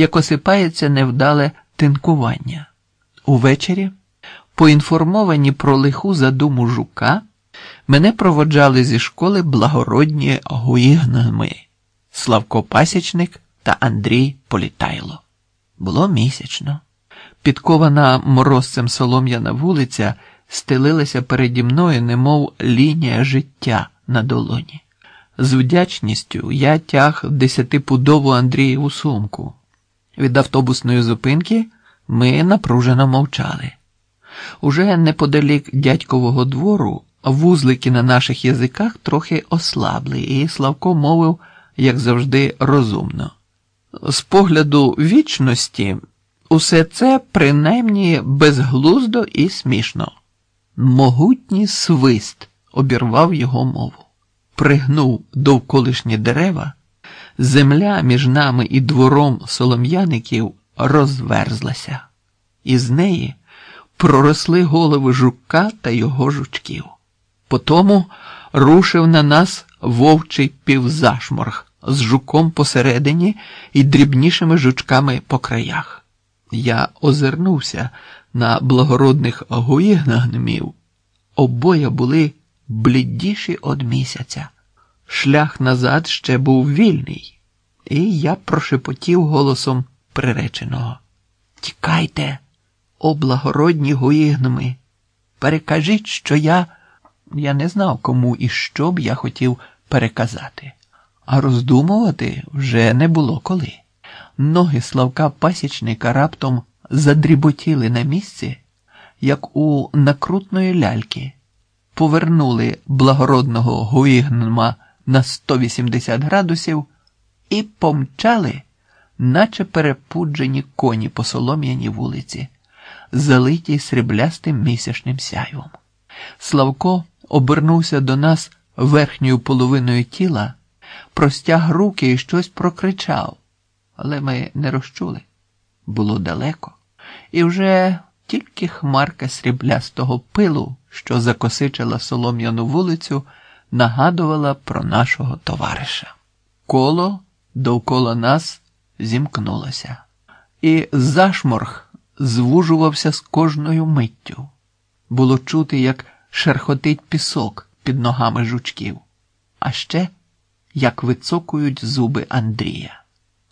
як осипається невдале тинкування. Увечері, поінформовані про лиху задуму жука, мене проводжали зі школи благородні гуїгнами Славко Пасічник та Андрій Політайло. Було місячно. Підкована морозцем солом'яна вулиця стелилася переді мною, немов лінія життя на долоні. З вдячністю я тяг десятипудову Андрієву сумку. Від автобусної зупинки ми напружено мовчали. Уже неподалік дядькового двору вузлики на наших язиках трохи ослабли, і Славко мовив, як завжди, розумно. З погляду вічності, усе це принаймні безглуздо і смішно. Могутній свист обірвав його мову, пригнув довколишні дерева, земля між нами і двором солом'яників розверзлася, і з неї проросли голови жука та його жучків. Потому рушив на нас вовчий півзашморг з жуком посередині і дрібнішими жучками по краях. Я озирнувся на благородних гуїгнагнемів. Обоє були блідіші од місяця. Шлях назад ще був вільний, і я прошепотів голосом приреченого. Тікайте, о благородні гуїгнми, перекажіть, що я. Я не знав, кому і що б я хотів переказати, а роздумувати вже не було коли. Ноги Славка пасічника раптом задріботіли на місці, як у накрутної ляльки, повернули благородного гуїгнма на 180 градусів і помчали, наче перепуджені коні по солом'яній вулиці, залитій сріблястим місячним сяйвом. Славко обернувся до нас верхньою половиною тіла, простяг руки і щось прокричав, але ми не розчули. Було далеко, і вже тільки хмарка сріблястого пилу, що закосичила солом'яну вулицю, нагадувала про нашого товариша. Коло довкола нас зімкнулося, і зашморг звужувався з кожною миттю. Було чути, як шерхотить пісок під ногами жучків, а ще як вицокують зуби Андрія,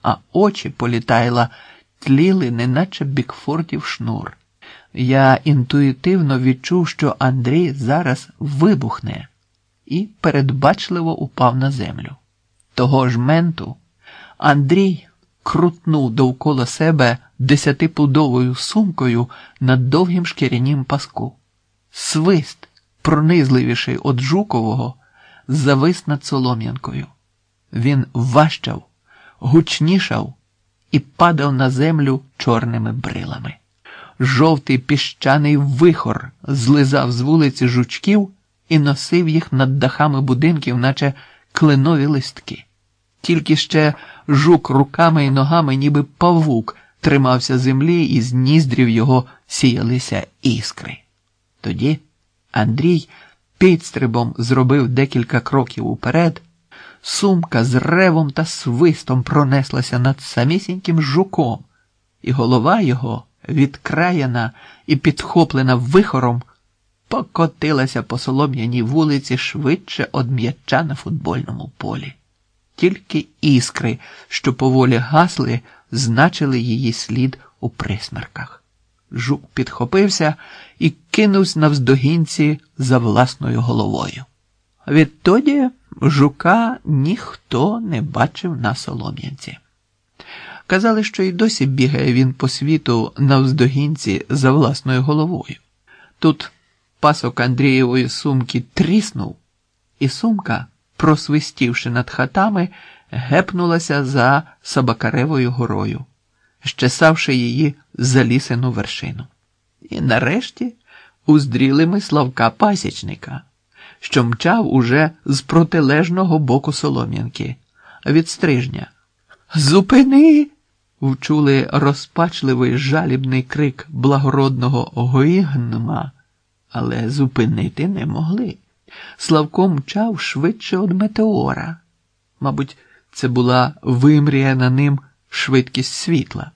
а очі політайла тліли, неначе Бікфортів шнур. Я інтуїтивно відчув, що Андрій зараз вибухне, і передбачливо упав на землю. Того ж менту Андрій крутнув довкола себе десятипудовою сумкою на довгім шкірянім паску. Свист, пронизливіший од Жукового, завис над Солом'янкою. Він важчав, гучнішав і падав на землю чорними брилами. Жовтий піщаний вихор злизав з вулиці жучків і носив їх над дахами будинків, наче кленові листки. Тільки ще жук руками і ногами, ніби павук, тримався землі, і з ніздрів його сіялися іскри. Тоді Андрій підстрибом зробив декілька кроків уперед, сумка з ревом та свистом пронеслася над самісіньким жуком, і голова його, відкраяна і підхоплена вихором, покотилася по солом'яній вулиці швидше од м'яча на футбольному полі. Тільки іскри, що поволі гасли, значили її слід у присмерках. Жук підхопився і кинувся навздогінці за власною головою. Відтоді жука ніхто не бачив на солом'янці. Казали, що й досі бігає він по світу навздогінці за власною головою. Тут пасок Андрієвої сумки тріснув, і сумка, просвистівши над хатами, гепнулася за Собакаревою горою, щесавши її за лісену вершину. І нарешті уздріли ми Славка Пасічника, що мчав уже з протилежного боку Солом'янки від стрижня. Зупини! вчули розпачливий жалібний крик благородного Гоїгнма, але зупинити не могли. Славко мчав швидше од метеора. Мабуть, це була вимріяна ним швидкість світла.